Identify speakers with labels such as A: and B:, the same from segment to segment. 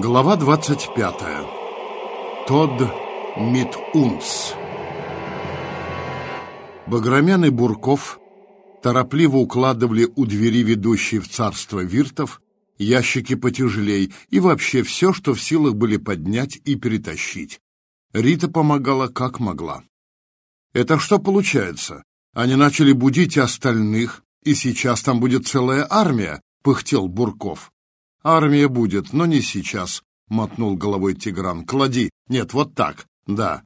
A: Глава 25. Тодд Митунс. Багромян и Бурков торопливо укладывали у двери, ведущей в царство виртов, ящики потяжелей и вообще все, что в силах были поднять и перетащить. Рита помогала как могла. Это что получается? Они начали будить остальных, и сейчас там будет целая армия, пыхтел Бурков. Армия будет, но не сейчас, мотнул головой Тигран. Клади. Нет, вот так. Да.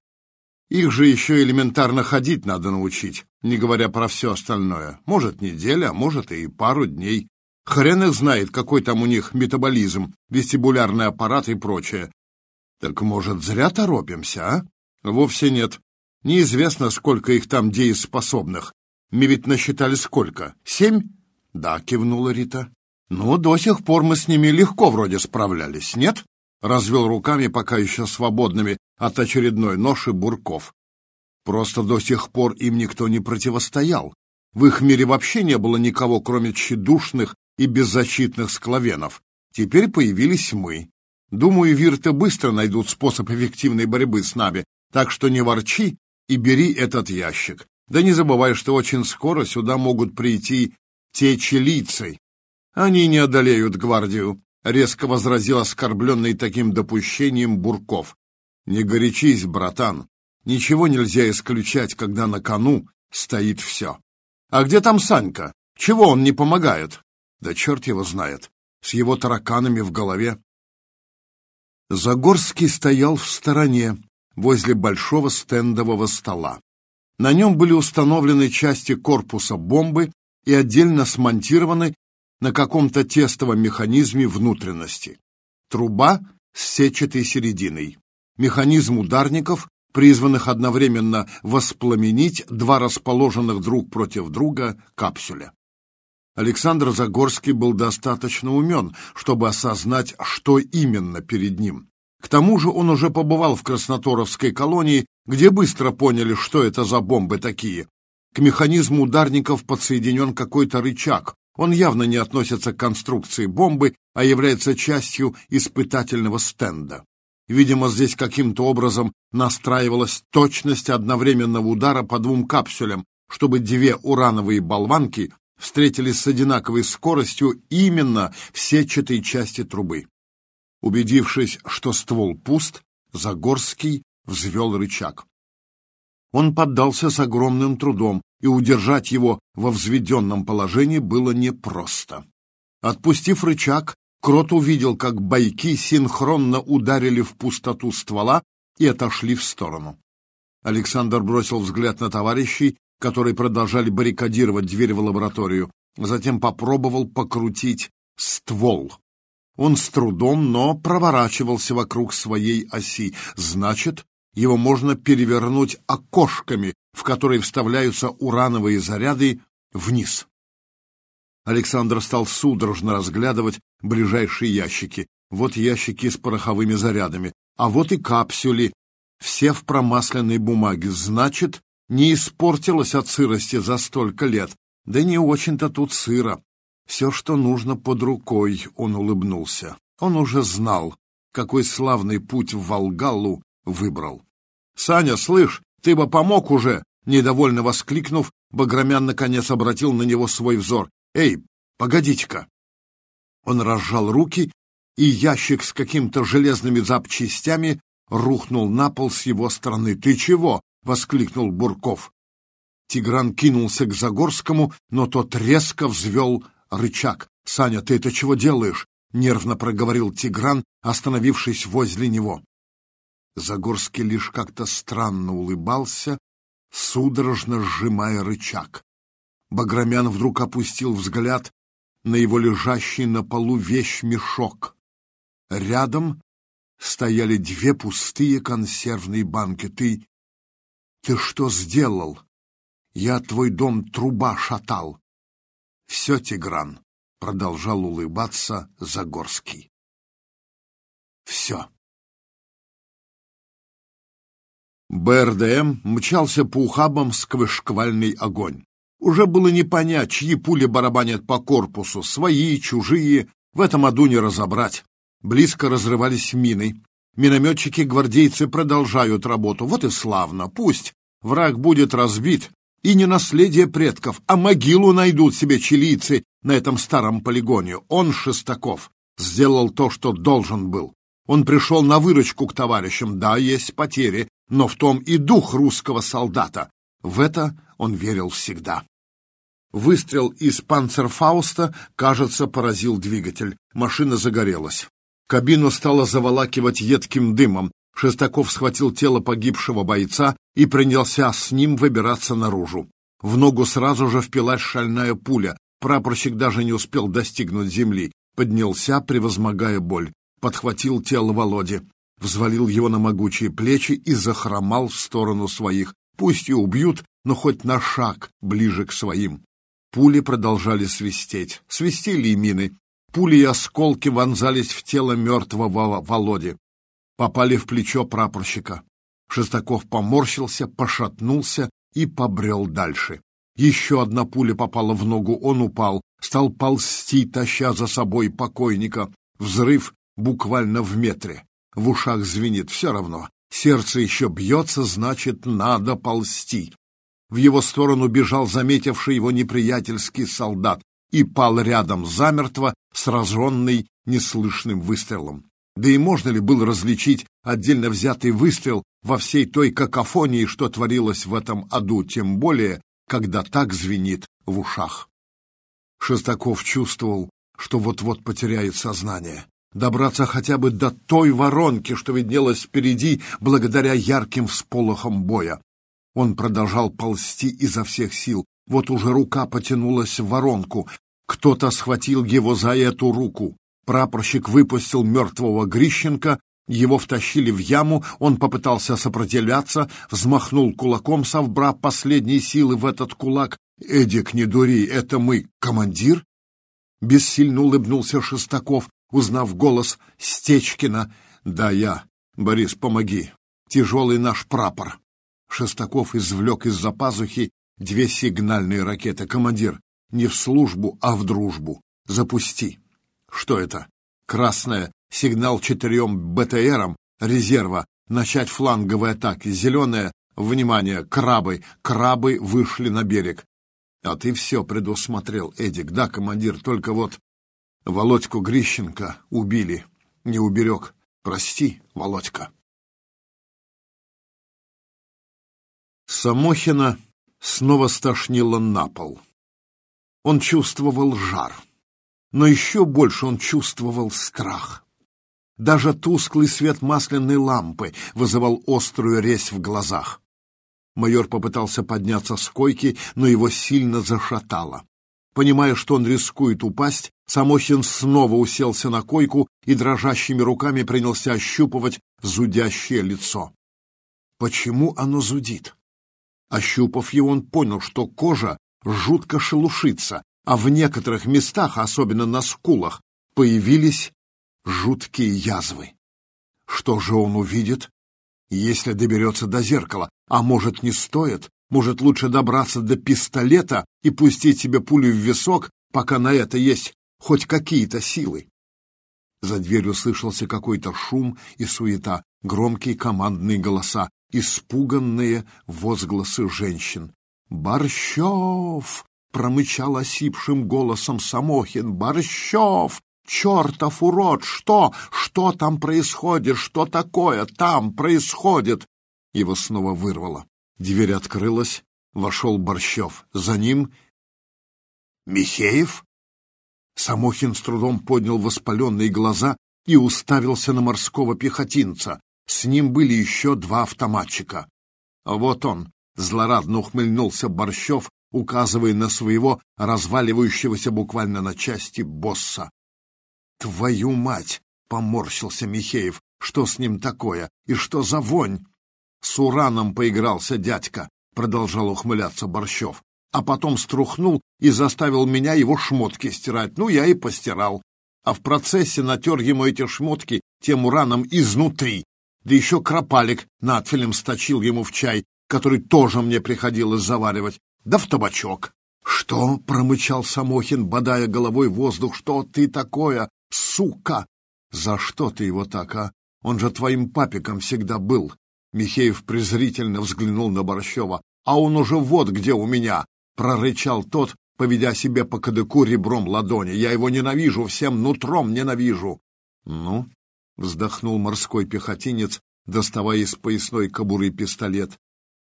A: Их же еще элементарно ходить надо научить, не говоря про все остальное. Может, неделя, а может и пару дней. Хрен их знает, какой там у них метаболизм, вестибулярный аппарат и прочее. Так, может, зря торопимся, а? Вовсе нет. Неизвестно, сколько их там дееспособных. Мы ведь насчитали сколько? Семь? Да, кивнула Рита. «Ну, до сих пор мы с ними легко вроде справлялись, нет?» Развел руками, пока еще свободными от очередной ноши Бурков. «Просто до сих пор им никто не противостоял. В их мире вообще не было никого, кроме тщедушных и беззащитных склавенов. Теперь появились мы. Думаю, вирты быстро найдут способ эффективной борьбы с нами, так что не ворчи и бери этот ящик. Да не забывай, что очень скоро сюда могут прийти те чилийцы, они не одолеют гвардию, — резко возразил оскорбленный таким допущением Бурков. Не горячись, братан. Ничего нельзя исключать, когда на кону стоит все. А где там Санька? Чего он не помогает? Да черт его знает. С его тараканами в голове. Загорский стоял в стороне, возле большого стендового стола. На нем были установлены части корпуса бомбы и отдельно смонтированы на каком-то тестовом механизме внутренности. Труба с сетчатой серединой. Механизм ударников, призванных одновременно воспламенить два расположенных друг против друга капсуля. Александр Загорский был достаточно умен, чтобы осознать, что именно перед ним. К тому же он уже побывал в Красноторовской колонии, где быстро поняли, что это за бомбы такие. К механизму ударников подсоединен какой-то рычаг, он явно не относится к конструкции бомбы, а является частью испытательного стенда. Видимо, здесь каким-то образом настраивалась точность одновременного удара по двум капсулям, чтобы две урановые болванки встретились с одинаковой скоростью именно в сетчатой части трубы. Убедившись, что ствол пуст, Загорский взвел рычаг. Он поддался с огромным трудом, и удержать его во взведенном положении было непросто. Отпустив рычаг, Крот увидел, как бойки синхронно ударили в пустоту ствола и отошли в сторону. Александр бросил взгляд на товарищей, которые продолжали баррикадировать дверь в лабораторию, затем попробовал покрутить ствол. Он с трудом, но проворачивался вокруг своей оси. Значит, его можно перевернуть окошками, в которые вставляются урановые заряды, вниз. Александр стал судорожно разглядывать ближайшие ящики. Вот ящики с пороховыми зарядами, а вот и капсюли, все в промасленной бумаге. Значит, не испортилось от сырости за столько лет. Да не очень-то тут сыро. Все, что нужно под рукой, он улыбнулся. Он уже знал, какой славный путь в Волгалу выбрал. «Саня, слышь, ты бы помог уже!» Недовольно воскликнув, Багромян наконец обратил на него свой взор. «Эй, погодите-ка!» Он разжал руки, и ящик с какими-то железными запчастями рухнул на пол с его стороны. «Ты чего?» — воскликнул Бурков. Тигран кинулся к Загорскому, но тот резко взвел рычаг. «Саня, ты это чего делаешь?» — нервно проговорил Тигран, остановившись возле него. Загорский лишь как-то странно улыбался, судорожно сжимая рычаг. Багромян вдруг опустил взгляд на его лежащий на полу вещмешок. Рядом стояли две пустые консервные банки. Ты... ты что сделал? Я твой дом труба шатал. Все, Тигран, — продолжал улыбаться Загорский. Все. БРДМ мчался по ухабам сквозь шквальный огонь. Уже было не понять, чьи пули барабанят по корпусу, свои, чужие, в этом аду не разобрать. Близко разрывались мины. Минометчики-гвардейцы продолжают работу. Вот и славно. Пусть враг будет разбит, и не наследие предков, а могилу найдут себе чилийцы на этом старом полигоне. Он, Шестаков, сделал то, что должен был. Он пришел на выручку к товарищам. Да, есть потери, но в том и дух русского солдата. В это он верил всегда. Выстрел из панцерфауста, кажется, поразил двигатель. Машина загорелась. Кабину стало заволакивать едким дымом. Шестаков схватил тело погибшего бойца и принялся с ним выбираться наружу. В ногу сразу же впилась шальная пуля. Прапорщик даже не успел достигнуть земли. Поднялся, превозмогая боль. Подхватил тело Володи, взвалил его на могучие плечи и захромал в сторону своих. Пусть и убьют, но хоть на шаг ближе к своим. Пули продолжали свистеть. Свистели и мины. Пули и осколки вонзались в тело мертвого Володи. Попали в плечо прапорщика. Шестаков поморщился, пошатнулся и побрел дальше. Еще одна пуля попала в ногу, он упал, стал ползти, таща за собой покойника. Взрыв буквально в метре. В ушах звенит все равно. Сердце еще бьется, значит, надо ползти. В его сторону бежал заметивший его неприятельский солдат и пал рядом замертво, сраженный неслышным выстрелом. Да и можно ли было различить отдельно взятый выстрел во всей той какофонии, что творилось в этом аду, тем более, когда так звенит в ушах? Шестаков чувствовал, что вот-вот потеряет сознание. Добраться хотя бы до той воронки, что виднелась впереди, благодаря ярким всполохам боя. Он продолжал ползти изо всех сил. Вот уже рука потянулась в воронку. Кто-то схватил его за эту руку. Прапорщик выпустил мертвого Грищенко, его втащили в яму, он попытался сопротивляться, взмахнул кулаком, совбрав последние силы в этот кулак. «Эдик, не дури, это мы, командир?» Бессильно улыбнулся Шестаков, узнав голос Стечкина. «Да, я. Борис, помоги. Тяжелый наш прапор». Шестаков извлек из-за пазухи две сигнальные ракеты. «Командир, не в службу, а в дружбу. Запусти. Что это? Красная. Сигнал четырем БТРам резерва. Начать фланговые атаки. Зеленая. Внимание, крабы. Крабы вышли на берег. А ты все предусмотрел, Эдик. Да, командир, только вот Володьку Грищенко убили. Не уберег. Прости, Володька. Самохина снова стошнило на пол. Он чувствовал жар, но еще больше он чувствовал страх. Даже тусклый свет масляной лампы вызывал острую резь в глазах. Майор попытался подняться с койки, но его сильно зашатало. Понимая, что он рискует упасть, Самохин снова уселся на койку и дрожащими руками принялся ощупывать зудящее лицо. Почему оно зудит? Ощупав его, он понял, что кожа жутко шелушится, а в некоторых местах, особенно на скулах, появились жуткие язвы. Что же он увидит, если доберется до зеркала? А может, не стоит? Может, лучше добраться до пистолета и пустить себе пулю в висок, пока на это есть хоть какие-то силы? За дверью слышался какой-то шум и суета, громкие командные голоса, испуганные возгласы женщин. «Борщев!» — промычал осипшим голосом Самохин. «Борщев! Чертов урод! Что? Что там происходит? Что такое там происходит?» Его снова вырвало. Дверь открылась. Вошел Борщев. За ним... «Михеев?» Самохин с трудом поднял воспаленные глаза и уставился на морского пехотинца. С ним были еще два автоматчика. А вот он, Злорадно ухмыльнулся Борщев, указывая на своего разваливающегося буквально на части босса. «Твою мать!» — поморщился Михеев. «Что с ним такое? И что за вонь?» «С ураном поигрался дядька», — продолжал ухмыляться Борщев. «А потом струхнул и заставил меня его шмотки стирать. Ну, я и постирал. А в процессе натер ему эти шмотки тем ураном изнутри. Да еще кропалик надфилем сточил ему в чай, который тоже мне приходилось заваривать, да в табачок. — Что? — промычал Самохин, бодая головой воздух. — Что ты такое, сука? За что ты его так, а? Он же твоим папиком всегда был. Михеев презрительно взглянул на Борщева. А он уже вот где у меня, прорычал тот, поведя себе по кадыку ребром ладони. Я его ненавижу, всем нутром ненавижу. Ну, вздохнул морской пехотинец, доставая из поясной кобуры пистолет.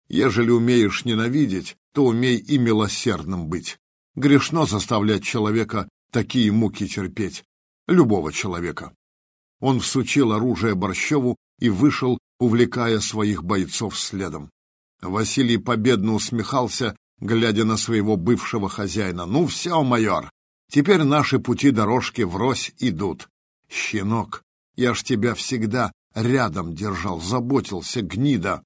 A: Ежели умеешь ненавидеть, то умей и милосердным быть. Грешно заставлять человека такие муки терпеть. Любого человека. Он всучил оружие Борщеву и вышел, увлекая своих бойцов следом. Василий победно усмехался, глядя на своего бывшего хозяина. «Ну все, майор, теперь наши пути-дорожки врозь идут. Щенок, я ж тебя всегда рядом держал, заботился, гнида!»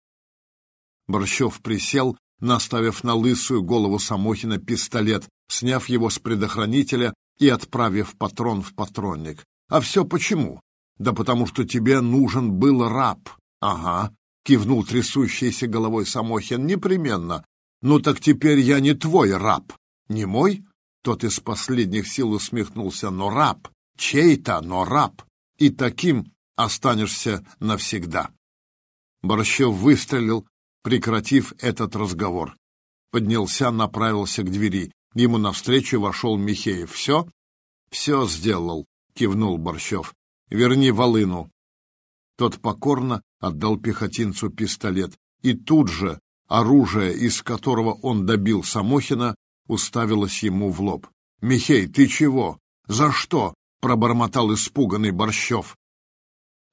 A: Борщев присел, наставив на лысую голову Самохина пистолет, сняв его с предохранителя и отправив патрон в патронник. «А все почему? Да потому что тебе нужен был раб. Ага, кивнул трясущейся головой Самохин. Непременно. Ну так теперь я не твой раб. Не мой? Тот из последних сил усмехнулся. Но раб. Чей-то, но раб. И таким останешься навсегда. Борщев выстрелил, прекратив этот разговор. Поднялся, направился к двери. Ему навстречу вошел Михеев. «Все?» «Все сделал», — кивнул Борщев. Верни волыну. Тот покорно отдал пехотинцу пистолет, и тут же оружие, из которого он добил Самохина, уставилось ему в лоб. «Михей, ты чего? За что?» — пробормотал испуганный Борщев.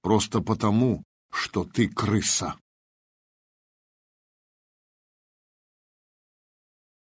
A: «Просто потому, что ты крыса».